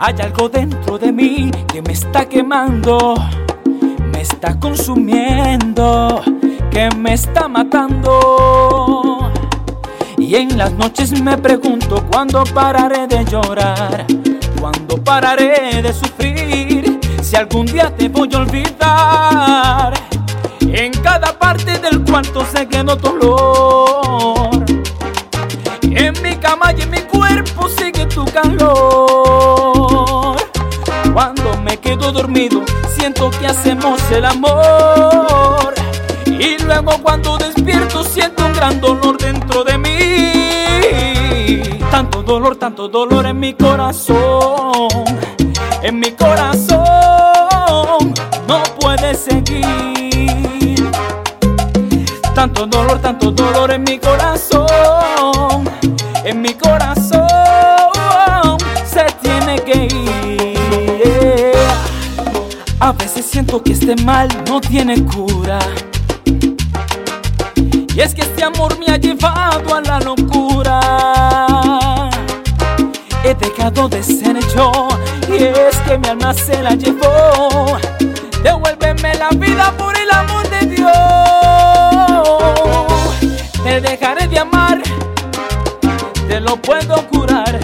Hay algo dentro de mí que me está quemando, me está consumiendo, que me está matando. Y en las noches me pregunto cuándo pararé de llorar, cuándo pararé de sufrir, si algún día te voy a olvidar. Dormido, siento que hacemos el amor. Y luego cuando despierto, siento un gran dolor dentro de mí. Tanto dolor, tanto dolor en mi corazón. En mi corazón no puede seguir. Tanto dolor, tanto dolor en mi corazón. A veces siento que este mal no tiene cura. Y es que este amor me ha llevado a la locura. He dejado de ser yo y es que mi alma se la llevó. Devuélveme la vida por el amor de Dios. Te dejaré de amar, te lo puedo curar.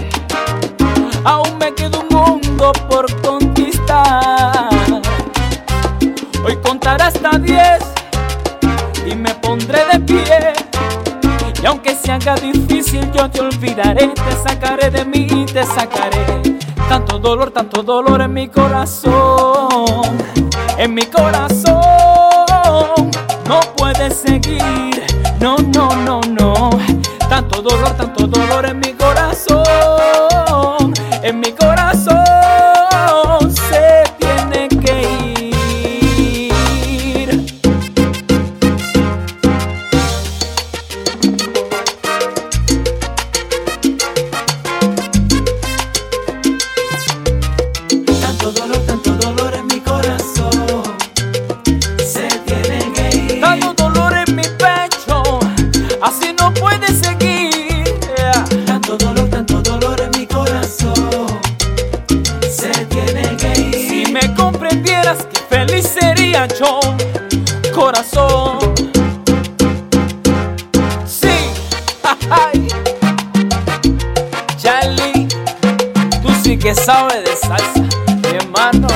Aún me queda un mundo por Hoy contaré hasta diez y me pondré de pie. Y aunque se haga difícil, yo te olvidaré, te sacaré de mí, te sacaré. Tanto dolor, tanto dolor en mi corazón, en mi corazón. No puedes seguir, no, no, no, no. Tanto dolor, tanto dolor en mi corazón, Corazón. Sí. Ay. Charlie. Tú sí que sabes de salsa, mi hermano.